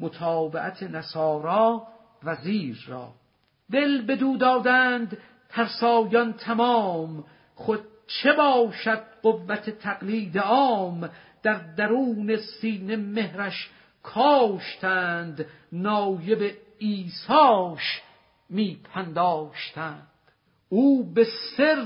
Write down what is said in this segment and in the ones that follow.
متابعت نصارا وزیر را. دل بدو دادند ترسایان تمام. خود چه باشد قوت تقلید عام؟ در درون سینه مهرش کاشتند نایب ایساش میپنداشتند. او به سر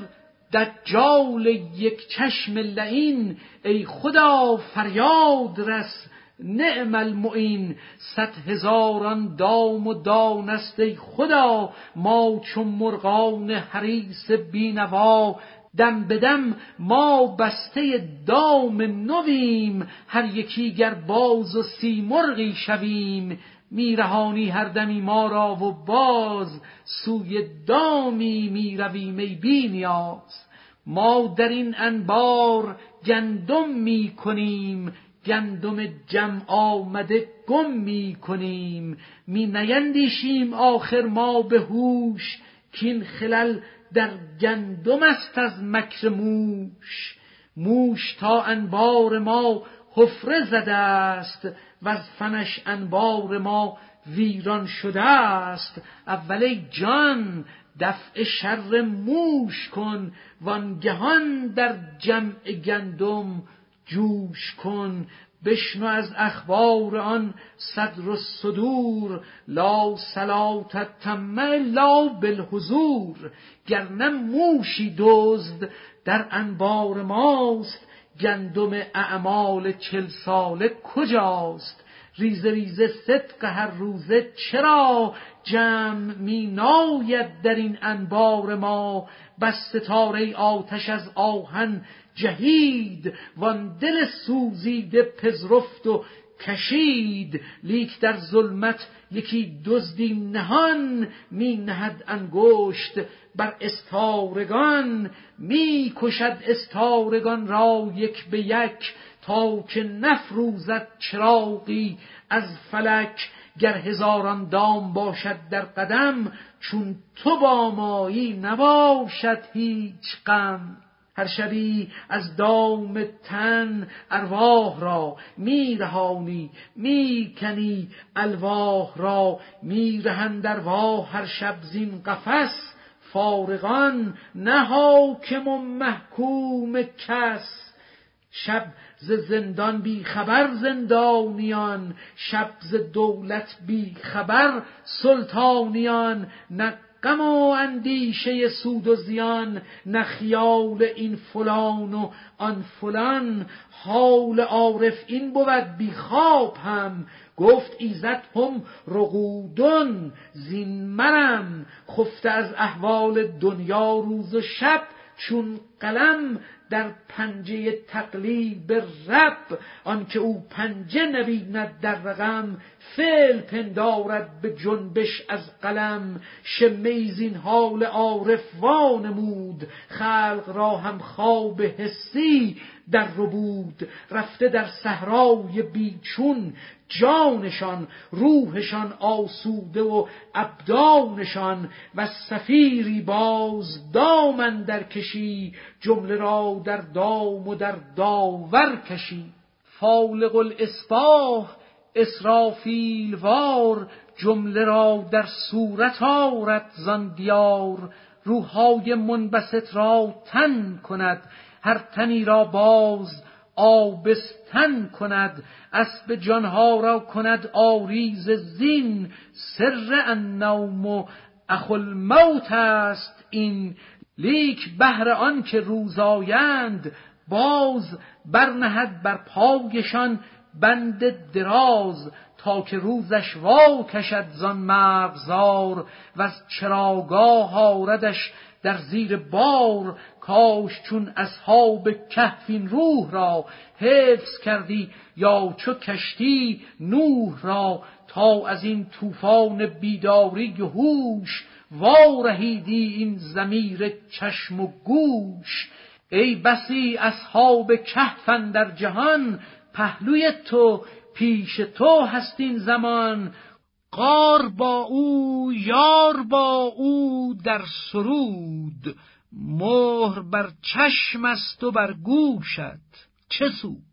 دجال یک چشم لعین ای خدا فریاد رس نعم المعین صد هزاران دام و دانست ای خدا. ما چون مرغان حریس بینوا دم به دم ما بسته دام نویم. هر یکی گر باز و سیمرغی شویم. میرهانی هر دمی ما را و باز سوی دامی می‌رویم ای بینیاز ما در این انبار گندم می کنیم گندم جمع آمده گم می کنیم می نیندیشیم آخر ما به هوش کین خلل در گندم است از مکر موش. موش تا انبار ما حفره زده است و از فنش انبار ما ویران شده است. اول جان دفع شر موش کن وانگهان در جمع گندم جوش کن بشنو از اخبار آن صدر و صدور. لا صلات تم لا بالحضور گرنه موشی دزد در انبار ماست. گندم اعمال چل ساله کجاست؟ ریزه ریزه صدق هر روزه چرا جمع می ناید در این انبار ما؟ بس ستاره آتش از آهن جهید وان دل سوزیده پذرفت و کشید. لیک در ظلمت یکی دزدی نهان می نهد انگشت بر استارگان. می کشد استارگان را یک به یک که نفروزد چراغی از فلک گر هزاران دام باشد در قدم چون تو با مایی نباشد هیچ غم. هر شبی از دام تن ارواح را میرهانی می‌کنی الواح را میرهند ارواح هر شب زین قفس. فارغان نه حاکم و محکوم کس. شب ز زندان بی خبر زندانیان شب ز دولت بی خبر سلطانیان. نه غم و اندیشه سود و زیان نه خیال این فلان و آن فلان. حال عارف این بود بی خواب هم. گفت ایزد هم رقودن زین مرم خفته از احوال دنیا روز و شب چون قلم در پنجه تقلیب رب آنکه او پنجه نبیند در رقم فعل پندارد به جنبش از قلم. شمه زین حال عارف وانمود خلق را هم خواب حسی در ربود. رفته در صحرای بیچون جانشان روحشان آسوده و ابدانشان و سفیری باز دامن در کشی جمله را در دام و در داور کشی. فالق الاسباح اسرافیل وار جمله را در صورت آرد زان دیار. روحهای منبسط را تن کند هر تنی را باز آبستن کند اسب جانها را کند آریز زین. سر النوم و الموت است این. لیک بهر آن که روزایند باز برنهد بر پایشان بند دراز. تا که روزش وا کشد زان مرغزار و از چراگاه آردش در زیر بار. کاش چون اصحاب کهفین روح را حفظ کردی یا چو کشتی نوح را تا از این طوفان بیداری هوش وارهیدی این زمیر چشم و گوش. ای بسی اصحاب کهفن در جهان پهلوی تو پیش تو هستین زمان. قار با او یار با او در سرود. مهر بر چشم است و بر گوشت. چه سود؟